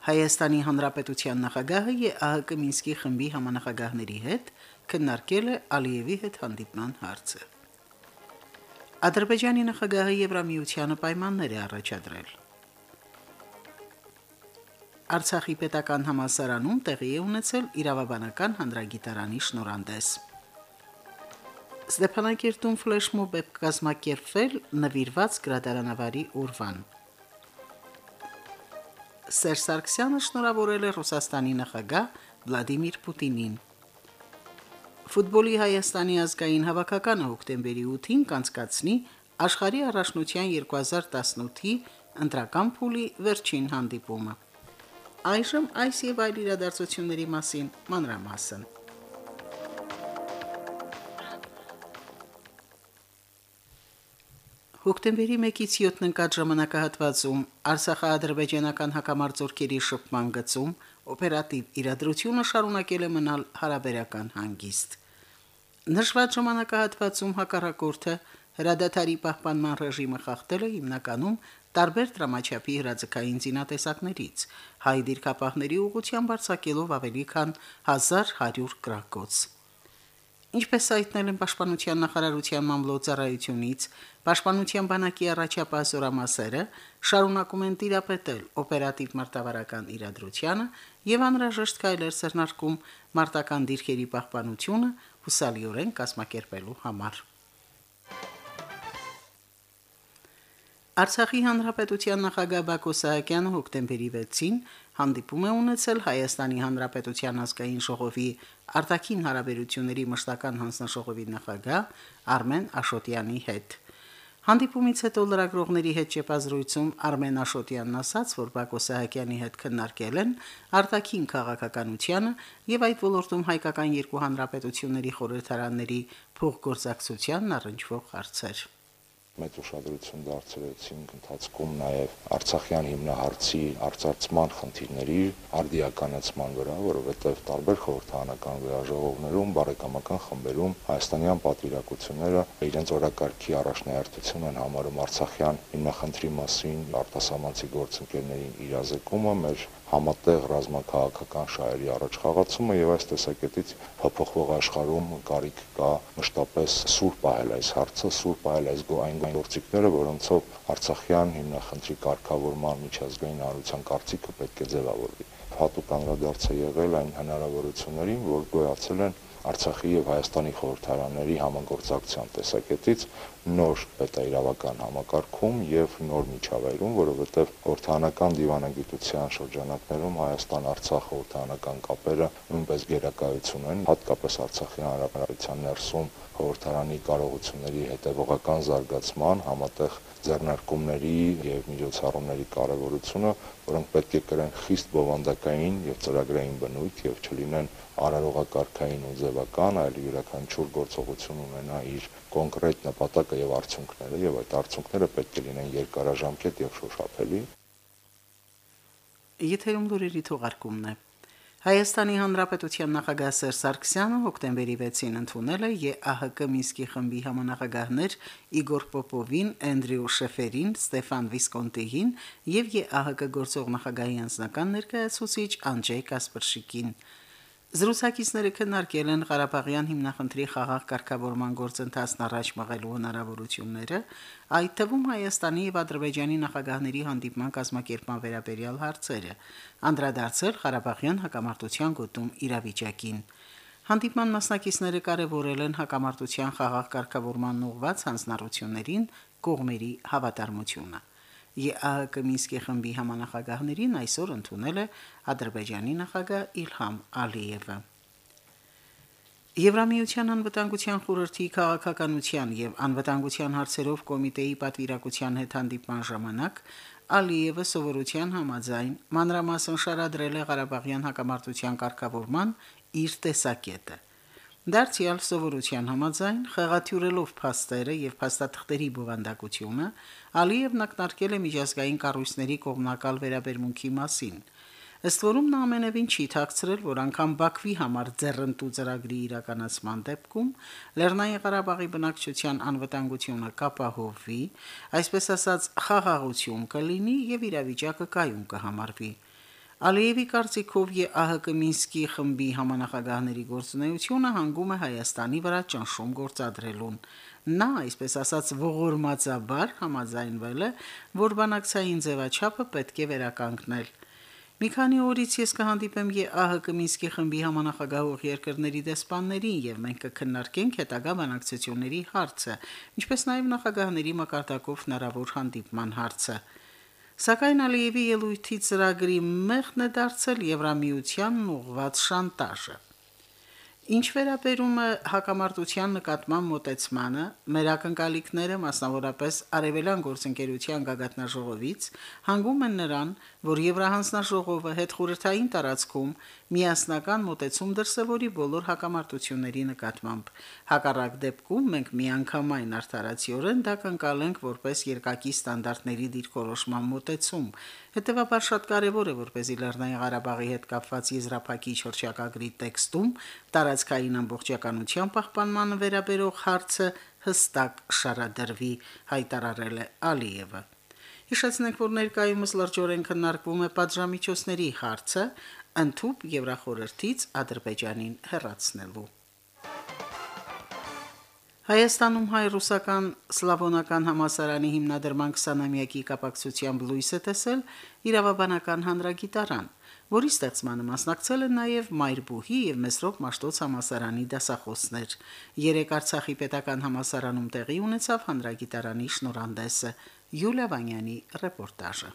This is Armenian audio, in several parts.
Հայաստանի Հանրապետության նախագահը ԵԱՀԿ Մինսկի խմբի համանախագահների հետ քննարկել է Ալիևի հետ հանդիպման հարցը։ Ադրբեջանի նախագահը Եվրամիությանը պայմաններ է առաջադրել։ Արցախի պետական համալսարանում տեղի է ունեցել իրավաբանական հանրագիտարանի շնորհանդես։ Ստեփանակերտում ֆլեշմոբ է կազմակերպվել նվիրված գրադարանավարի ուրվան։ Սերժ Սարգսյանը շնորհավորել է Ռուսաստանի նախագահ Վլադիմիր Պուտինին։ Ֆուտբոլի Հայաստանի ազգային հավաքականը հոկտեմբերի 8-ին կանցկացնի աշխարհի առաջնության 2018-ի ընտրական փուլի վերջին հանդիպումը։ Այժմ այս եւ այլ իրադարձությունների մասին մանրամասն։ Հոկտեմբերի 1-ից 7-ն ընկած ժամանակահատվածում Արցախա-ադրբեջանական հակամարտությունների շփման գծում օպերատիվ իրադրությունը շարունակել է մնալ հարաբերական հանգիստ։ Նշված ժամանակահատվածում հակառակորդը հրադադարի պահպանման ռեժիմը խախտել է հիմնականում տարբեր դրամաչափի հրաձգային զինատեսակներից, հայ դիրքապահների ուղղությամբ արձակելով ավելի քան 1100 գրակոց։ Ինչպես հայտնել են Պաշտպանության նախարարության մամլոյցարայությունից, Պաշտպանության բանակի առաջապահ զորամասերը շարունակում են տիրապետել օպերատիվ մարտավարական իրադրությանը եւ անհրաժեշտ քայլեր ձեռնարկում մարտական դիրքերի պահպանությունը հուսալիորեն կազմակերպելու համար։ Արցախի հանրապետության նախագահ Բակո Սահակյանը հոկտեմբերի 6-ին հանդիպում է ունեցել Հայաստանի հանրապետության ազգային ժողովի արտաքին հարաբերությունների մշտական հանձնաժողովի նախագահ Արմեն Աշոտյանի հետ։ Հանդիպումից հետո լրագրողների հետ ճեպազրույցում Արմեն Աշոտյանն ասաց, որ Բակո Սահակյանի հետ քննարկել են արտաքին քաղաքականությունը եւ այդ ոլորտում հայկական երկու հանրապետությունների խորհրդարանների փոխգործակցությանն առնչվող հարցեր մեծ ուշադրություն դարձրեցինք ընթացքում նաև Արցախյան հիմնահարցի արծարծման խնդիրների արդիականացման վրա, որովհետև տարբեր խորհրդանական վեաժողովներում, բարեկամական խմբերում հայաստանյան պատվիրակությունները իրենց օրակարգի առաջնահերթություն են համարում Արցախյան հիմնախնդրի մասին արտասահմանցի գործընկերներին իրազեկումը, մեր համատեղ ռազմաքաղաքական շահերի առաջխաղացումը եւ այս տեսակետից փոփոխվող աշխարհում կարիք կա մշտապես սուր պահել այս հարցը, սուր պահել այս այն գործիքները, որոնցով Արցախյան հիմնախնդրի կարգավորման միջազգային հանրության կարծիքը պետք է ձևավորվի։ Հատուկ անդրադարձ է եղել այն հնարավորություններին, որ գոյացել են Արցախի եւ Հայաստանի խորհրդարանների համագործակցության տեսակետից նոր պետաիրավական համակարգում եւ նոր միջավայրում, որովհետեւ խորհրդանական դիվանագիտության շրջանակներում Հայաստան-Արցախ խորհրդանական կապերը նույնպես գերակայություն են, հատկապես Արցախի հանրապետության ներսում խորհրդարանի կարողությունների հետևողական զարգացման, համատեղ ձեռնարկումների եւ միջոցառումների կարեւորությունը, որոնք պետք է կրեն խիստ բովանդակային եւ ծրագրային բնույթ եւ չլինեն արարողակարգային ու ձևական, այլ յուրաքանչյուր գործողություն ունենա իր կոնկրետ նպատակը եւ արդյունքները եւ այդ արդյունքները պետք է լինեն երկարաժամկետ եւ շոշափելի։ Եթերում լուրերի թողարկումն է։ Հայաստանի Հանրապետության նախագահ Սերժ Սարգսյանը հոկտեմբերի 6-ին ընդունել է ԵԱՀԿ Մինսկի խմբի համանախագահներ Իգոր Պոպովին, Էնդրյու Շեֆերին, Ստեֆան Վիսկոնտիին եւ ԵԱՀԿ գործող նախագահի անձնական ներկայացուցիչ Անջեյ Կասպրշիկին։ Զրուցակիցները քննարկել են Ղարաբաղյան հիմնախնդրի խաղաղ կարգավորման գործընթացն առաջ մղելու հնարավորությունները, այդ թվում Հայաստանի եւ Ադրբեջանի նախագահների հանդիպման կազմակերպման վերաբերյալ հարցերը, անդրադարձել Ղարաբաղյան հակամարտության գոտում իրավիճակին։ Հանդիպման մասնակիցները կարևորել են հակամարտության խաղաղ կարգավորման ուղղված հանձնառություններին կողմերի հավատարմությունը։ ԵԱՀԿ Մինսկի խմբի համանախագահներին այսօր ընդունել է Ադրբեջանի նախագահ Իլհամ Ալիևը։ Եվրամիության անվտանգության խորհրդի քաղաքականության եւ անվտանգության հարցերով կոմիտեի պատվիրակության հետ հանդիպման ժամանակ Ալիևը սովորության համաձայն մանրամասն շարադրել է Ղարաբաղյան հակամարտության կարգավորման իր տեսակետը։ Դարձյալ սովորության համաձայն խեղաթյուրելով փաստերը եւ փաստաթղթերի բովանդակությունը Ալիևն ակնարկել է միջազգային կառույցների կողմնակալ վերաբերմունքի մասին։ Ըստ որում նա ամենևին չի ཐակցրել, որ անգամ Բաքվի համար ձեռնտու ծրագրի իրականացման դեպքում Լեռնային Ղարաբաղի բնակչության անվտանգությունը կապահովվի, այսպես ասած, խաղաղություն կլինի եւ իրավիճակը կայուն կհամարվի։ Ալիևի կարծիքով ԵԱՀԿ Մինսկի խմբի համանախագահների գործունեությունը հանգում է Հայաստանի վրա ճնշում գործադրելուն։ Նա, այսպես ասած, ողորմածաբար համաձայնվել է, որ բանակցային ձևաչափը պետք է վերականգնել։ Մի քանի օրից ես կհանդիպեմ ԵԱՀԿ Մինսկի խմբի համանախագահող երկրների դեսպաններին եւ մենք կքննարկենք հետագա բանակցությունների հարցը, ինչպես նաեւ նախագահների մակարդակով հնարավոր հանդիպման հարցը։ Սակայն Ալիևի ելույթի ծրագրի մեղն է դարձել Եվրամիությանն ուղված շանտաժը։ Ինչ վերաբերում է հակամարտության նկատմամբ մոտեցմանը, մեր ակնկալիքները, մասնավորապես Արևելյան գործընկերության գագաթնաժողովից, հանգում են նրան, որ Եվրահանձնաժողովը հետ խորհրդային տարածքում միասնական մոտեցում դրսևորի բոլոր հակամարտությունների նկատմամբ։ Հակառակ դեպքում մենք միանգամայն արդարացիորեն դա կընկալենք որպես երկակի ստանդարտների դիրքորոշման մոտեցում։ Հետևաբար շատ կարևոր է, որպեսզի Լեռնային Ղարաբաղի հետ կապված եզրափակիչ հրճակագրի տեքստում տարածքային ամբողջականության պահպանմանը վերաբերող հարցը հստակ շարադրվի, հայտարարել է Ալիևը։ Հիշեցնենք, որ ներկայումս լրջորեն քննարկվում է պատժամիջոցների հարցը, ընդཐུպ Եվրախորհրդից Ադրբեջանին հեռացնելու։ Հայաստանում հայ-ռուսական սլավոնական համասարանի հիմնադրման 20-ամյակի կապակցությամբ լույս է տեսել իրավաբանական հանրագիտարան, որի ստեղծմանը մասնակցել են նաև Մայրբուհի եւ Մեսրոպ Մաշտոց համասարանի դասախոսներ։ Երեք Արցախի պետական համասարանում տեղի ունեցավ հանրագիտարանի շնորհանդեսը։ Յուլիա Վանյանի ռեպորտաժը։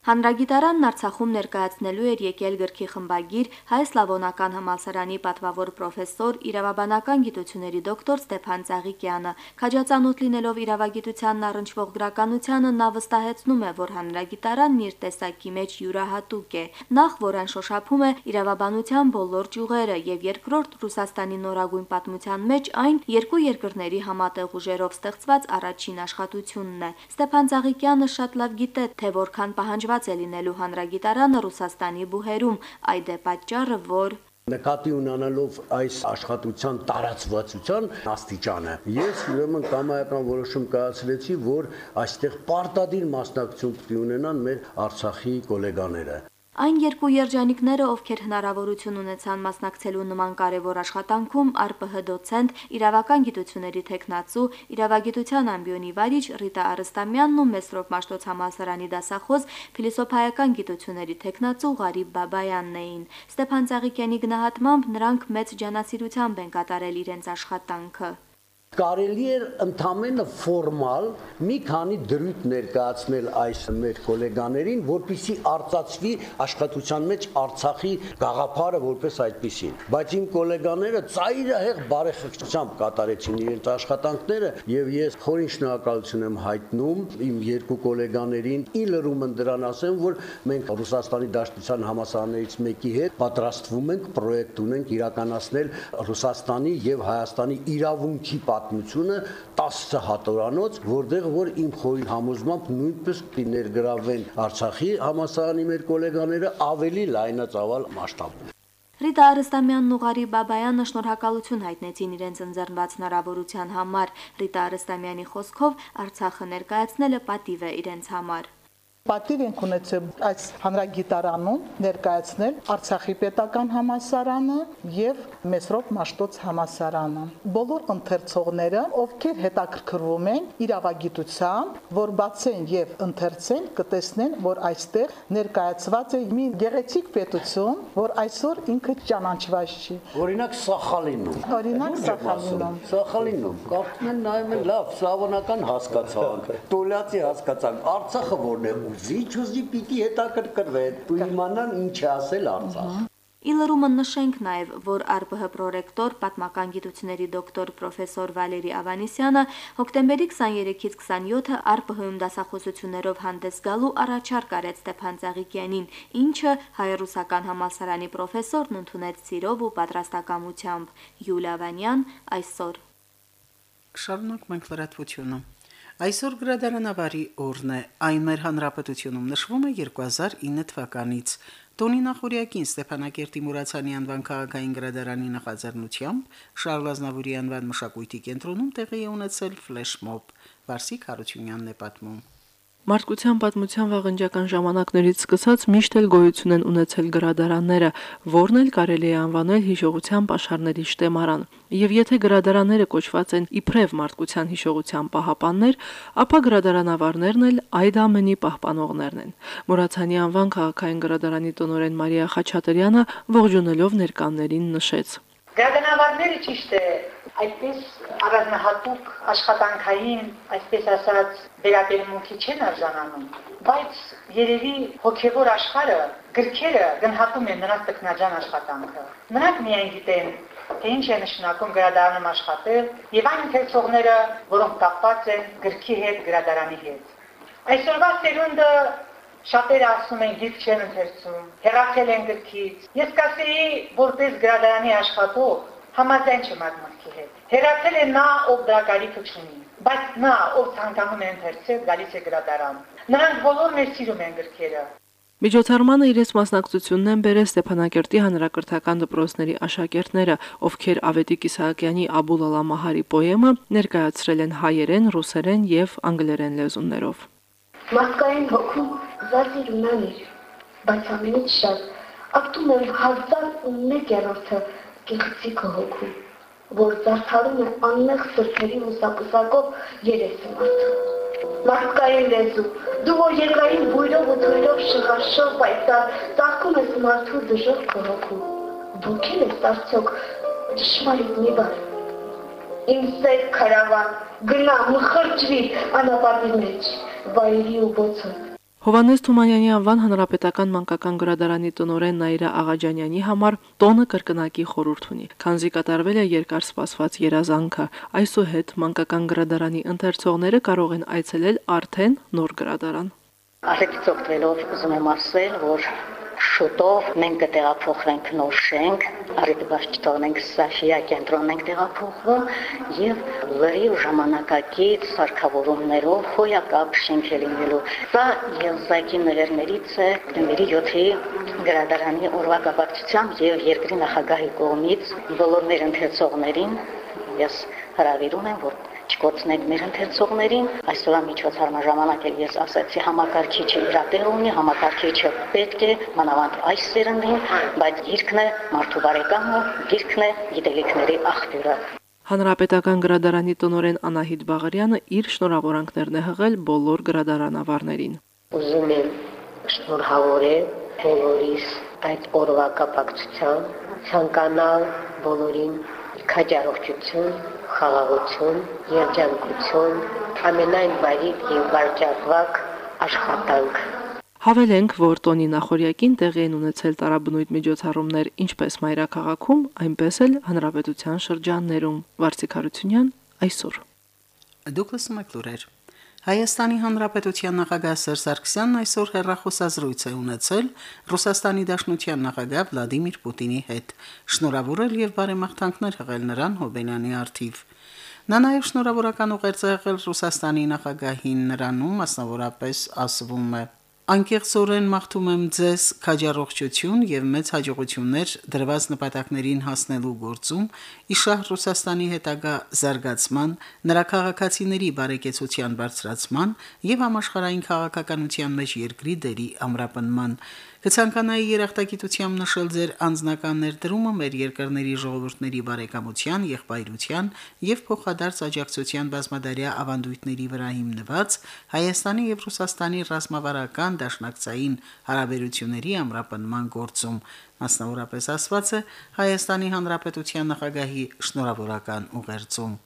Հանրագիտարանն Արցախում ներկայացնելու էր եկել գրքի խմբագիր հայ-սլավոնական համալսարանի պատվավոր պրոֆեսոր իրավաբանական գիտությունների դոկտոր Ստեփան Ծաղիկյանը։ Քաջածանոթ լինելով իրավագիտությանն առնչվող գրականությանը նա վստահեցնում է, որ հանրագիտարանն իր տեսակի մեջ յուրահատուկ է։ Նախ, որ այն շոշափում է իրավաբանության բոլոր ճյուղերը եւ երկրորդ Ռուսաստանի նորագույն պատմության մեջ այն երկու երկրների համատեղ ուժերով ստեղծված առաջին աշխատությունն է։ Ստեփան Ծաղիկյանը շատ լավ գիտե, թե որքան պահանջ պահանջված է լինելու հանրագիտարանը Ռուսաստանի բուհերում, այդ է պատճառը, որ նկատի ունենալով այս աշխատության տարածվածության աստիճանը ես ուրեմն կամայական որոշում կայացրեցի որ այստեղ պարտադիր մասնակցություն պետք ունենան մեր Արցախի գոլեգաները Այն երկու երջանիկները, ովքեր հնարավորություն ունեցան մասնակցելու նման կարևոր աշխատանքում, ԱՌՊՀ դոցենտ, իրավական գիտությունների տեխնացու, իրավագիտության ամբիոնի վարիչ Ռիտա Արստամյանն ու Մեսրոպ Մաշտոց համալսարանի դասախոս, փիլիսոփայական գիտությունների տեխնացու Ղարիբ Բաբայանն էին։ Ստեփան Ծաղիկյանի գնահատմամբ նրանք մեծ ջանասիրությամբ են կատարել իրենց աշխատանքը կարելի էր ընդամենը ֆորմալ մի քանի դրույթ ներկայացնել այս մեր գոլեգաներին, որpիսի արծացվի աշխատության մեջ Արցախի գաղափարը որպես այդպեսին։ Բայց իմ գոլեգաները ծայրահեղ բարեխղճությամբ կատարեցին իրենց աշխատանքները եւ ես խորին շնորհակալություն եմ հայտնում իմ երկու գոլեգաներին։ Ի լրումն դրան ասեմ, որ մենք Ռուսաստանի Դաշնության համասարներից մեկի հետ պատրաստվում ենք պրոյեկտ ունենք իրականացնել Ռուսաստանի եւ Հայաստանի իրավունքի պատմությունը 10 հատորանոց, որտեղ որ իմ խորին համոզմամբ նույնպես կներգրավեն Արցախի համասարանի մեր գոլեգաները ավելի լայնածավալ մասշտաբով։ Ռիտա Արստամյանն ու Ղարի Բաբայանը շնորհակալություն հայտնեցին իրենց ընձեռնված հնարավորության համար։ Ռիտա Արստամյանի խոսքով Արցախը ներկայացնելը պատիվ է իրենց համար պատիվ ենք ունեցել այս հանրագիտարանում ներկայացնել Արցախի պետական համասարանը եւ Մեսրոպ Մաշտոց համասարանը։ Բոլոր ընթերցողները, ովքեր հետաքրքրվում են իրավագիտությամբ, որ բացեն եւ ընթերցեն, կտեսնեն, որ այստեղ ներկայացված է մի գեղեցիկ պետություն, որ այսօր ինքը ճանաչված չի։ Օրինակ Սախալինում։ Օրինակ Սախալինում։ Սախալինում կարծում են նայում են լավ, սլավոնական հասկացանք, տոլյացի հասկացանք, Արցախը որն է ուզի, չուզի պիտի հետաքրքրվեն ու իմանան ինչ է ասել Արցախ։ Իլրումը նշենք նաև, որ ԱՌԲՀ պրոռեկտոր, պատմական գիտությունների դոկտոր պրոֆեսոր Վալերի Ավանեսյանը հոկտեմբերի 23-ից 27-ը ԱՌԲՀ-ում դասախոսություններով հանդես գալու առաջարկ արեց Ստեփան Ծաղիկյանին, ինչը հայ-ռուսական համալսարանի պրոֆեսորն ընդունեց սիրով ու պատրաստակամությամբ։ Յուլիա Վանյան այսօր Շարունակ մենք լրատվությունը։ Այսօր գրադարանավարի օրն է։ Այն մեր հանրապետությունում նշվում է 2009 թվականից։ Տոնի նախորյակին Ստեփանակերտի Մուրացյանի անվան քաղաքային գրադարանի նախաձեռնությամբ Շարլ Ազնավուրի անվան մշակույթի կենտրոնում տեղի է ունեցել ֆլեշմոբ։ Վարսիկ Հարությունյանն է պատմում։ Մարդկության պատմության վաղնջական ժամանակներից սկսած միշտ էլ գոյություն են ունեցել գրադարանները, որն էլ կարելի է անվանել հիշողության պաշարների շտեմարան։ Եվ եթե գրադարանները կոչված են իբրև մարդկության հիշողության պահապաններ, ապա գրադարանավարներն էլ այդ ամենի պահպանողներն են։ Մուրացյանի անվան քաղաքային գրադարանի տնօրեն Մարիա Խաչատրյանը ողջունելով ներկաններին նշեց. Գրադարանավարները ճիշտ է այդպես առանձնահատուկ աշխատանքային, այսպես ասած, վերաբերմունքի չեն արժանանում, բայց երևի հոգևոր աշխարհը գրքերը գնահատում են նրանց տեխնաջան աշխատանքը։ Նրանք միայն գիտեն, թե ինչ է նշանակում գրադարանում աշխատել եւ այն ընթերցողները, որոնք կապված են գրքի հետ, գրադարանի հետ։ Այսօրվա սերունդը շատերը ասում են գիրք չեն ընթերցում, հեռացել են գրքից։ Ես կասեի, որպես գրադարանի աշխատող, համաձայն չեմ այդ մարդի հետ։ Հերացել է նա, ով դրա կարիքը չունի, բայց նա, ով ցանկանում է ընթերցել, գալիս է գրադարան։ Նրանք բոլորն էլ սիրում են գրքերը։ Միջոցառմանը իրենց մասնակցությունն են բերել Ստեփանակերտի հանրակրթական դպրոցների աշակերտները, ովքեր Ավետիք Իսահակյանի Աբուլալա Մահարի պոեմը ներկայացրել են հայերեն, ռուսերեն եւ անգլերեն լեզուներով։ Մարդկային հոգում զարդիր ունանիր, բայց ամենից շատ ակտում եմ 1001-րդը գեղեցիկը հոգու, որ զարդարում է անմեղ սրբերի լուսապսակով երեսը մարդու։ Մարդկային լեզու, դու որ երկային բույրով ու թույրով շղարշով պայծառ ծաղկում ես մարդու դժող կողոքու, ոգել ես արդյոք ճշմարիտ մի բար։ Իմ սեր քարավան, գնա, մխրջվի անապատի մեջ, վայրի ու բոցը, Հովանես Թումանյանի անվան հանրապետական մանկական գրադարանի տնօրեն Նաիրա Աղաջանյանի համար տոնը կրկնակի խորհուրդ ունի։ Քանզի կատարվել է երկար սպասված երազանքը, այսուհետ մանկական գրադարանի ընթերցողները կարող են այցելել արդեն նոր գրադարան։ Արդյոք ծոքվելով ուզում եմ ասել, որ շուտով մենք կտեղափոխվենք նոր շենք, առիթ բաց չթողնենք Սաֆիա կենտրոն ենք տեղափոխվում եւ լրիվ ժամանակակից սարքավորումներով հոյակապ շենք է լինելու։ Սա Ելզակի նվերներից է դեմերի 7-ի գրադարանի օրվա կապակցությամբ եւ երկրի նախագահի կողմից բոլոր մեր ընթերցողներին ես հրավիրում եմ, որ չկոծնենք մեր ընթերցողներին։ Այսօր միջոցառման ժամանակ էլ ես ասացի համակարգիչը իր տեղ ունի, համակարգիչը պետք է մանավանդ այս սերնդին, բայց գիրքն է մարդու բարեկամը, գիրքն է գիտելիքների աղբյուրը։ Հանրապետական գրադարանի տնօրեն Անահիտ Բաղարյանը իր շնորհավորանքներն է հղել բոլոր գրադարանավարներին։ Ուզում եմ շնորհավորել բոլորիս այդ օրվա կապակցությամբ, ցանկանալ բոլորին քաջառողջություն, խաղաղություն, երջանկություն, ամենայն բարիք եւ վարճակվակ աշխատանք։ Հավելենք, որ տոնի նախորյակին տեղի են ունեցել տարաբնույթ միջոցառումներ ինչպես մայրաքաղաքում, այնպես էլ հանրապետության շրջաններում։ Վարսիկ Հարությունյան այսօր։ Դուք լսում եք լուրեր։ Հայաստանի Հանրապետության նախագահ Սերժ Սարգսյանն այսօր հերրախոսազրույց է ունեցել Ռուսաստանի Դաշնության նախագահ Վլադիմիր Պուտինի հետ, շնորհավորել եւ բարեմաղթանքներ հղել նրան Հոբելյանի արթիվ։ Նա նաև շնորհավորական ուղերձ եղել Ռուսաստանի նախագահին նրանում, մասնավորապես ասվում է. Անկեղծորեն մաղթում եմ ձեզ քաջառողջություն եւ մեծ հաջողություններ դրված նպատակներին հասնելու գործում Իշահ Ռուսաստանի հետագա զարգացման, նրա քաղաքացիների բարեկեցության բարձրացման եւ համաշխարհային քաղաքականության մեջ երկրի դերի ամրապնման Կցանկանայի երախտագիտությամբ նշել ձեր անձնական ներդրումը մեր երկրների ժողովուրդների բարեկամության, եղբայրության եւ փոխադարձ աջակցության բազմադարյա ավանդույթների վրա հիմնված Հայաստանի եւ Ռուսաստանի ռազմավարական դաշնակցային հարաբերությունների ամրապնման գործում մասնավորապես ասված է Հայաստանի Հանրապետության նախագահի շնորհավորական ուղերձում։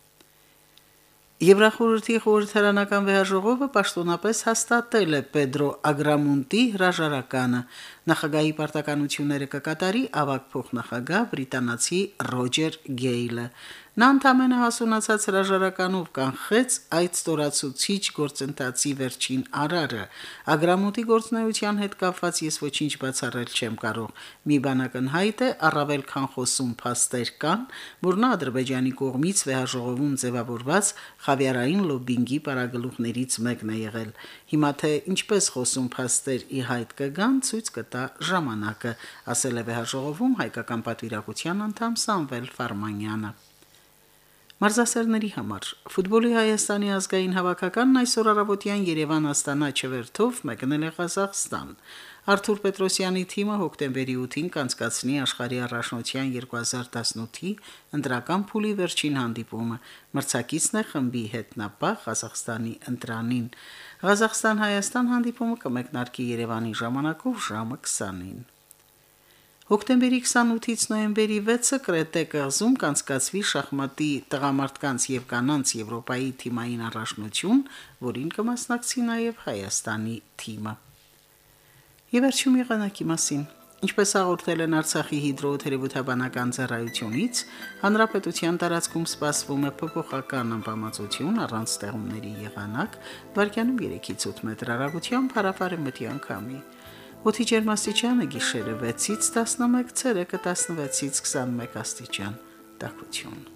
Եվրախորհրդի խորհրդարանական վեհաժողովը պաշտոնապես հաստատել է Պեդրո Ագրամունտի հրաժարականը։ Նախագահի պարտականությունները կկատարի ավակ փոխնախագահ բրիտանացի Ռոջեր Գեյլը։ Նա ընդամենը հասունացած հրաժարականով կանխեց այդ ստորացուցիչ գործընթացի վերջին արարը։ Ագրամուտի գործնայության հետ կապված ես ոչինչ բացառել չեմ կարող։ Մի բանական հայտ է, առավել քան խոսում փաստեր կան, որ նա Ադրբեջանի կողմից վեհաժողովում ձևավորված խավիարային լոբինգի պարագլուխներից մեկն է եղել։ Հիմա թե ինչպես խոսում փաստեր ի հայտ կգան, ցույց կտա ժամանակը, ասել է վեհաժողովում հայկական պատվիրակության անդամ Սամվել Ֆարմանյանը։ Մարզասերների համար. Ֆուտբոլի Հայաստանի ազգային հավաքականն այսօր առավոտյան Երևան-Աստանա չվերթով մեկնել է Ղազախստան։ Արթուր Պետրոսյանի թիմը հոկտեմբերի 8-ին կանցկացնի աշխարհի առաջնության 2018-ի ընտրական փուլի վերջին հանդիպումը։ Մրցակիցն է խմբի հետնապահ Ղազախստանի ընտրանին։ Ղազախստան-Հայաստան հանդիպումը կմեկնարկի Երևանի ժամանակով ժամը 20-ին։ Հոկտեմբերի 28-ից նոյեմբերի 6-ը Կրետե կղզում կանցկացվի շախմատի տղամարդկանց եւ կանանց Եվրոպայի թիմային առաջնություն, որին կմասնակցի նաեւ Հայաստանի թիմը։ Եվ վերջում եղանակի մասին։ Ինչպես հաղորդել են Արցախի հիդրոթերապևտաբանական ծառայությունից, հանրապետության տարածքում սպասվում է փոփոխական ամպամածություն առանց ստեղումների եղանակ, վարկյանում 3-ից 8 մետր հեռագությամբ հարավարի մթյան քամի։ Օդի ջերմաստիճանը գիշերը 6-ից 11, ցերեկը 16-ից 21 աստիճան։ Տաքություն։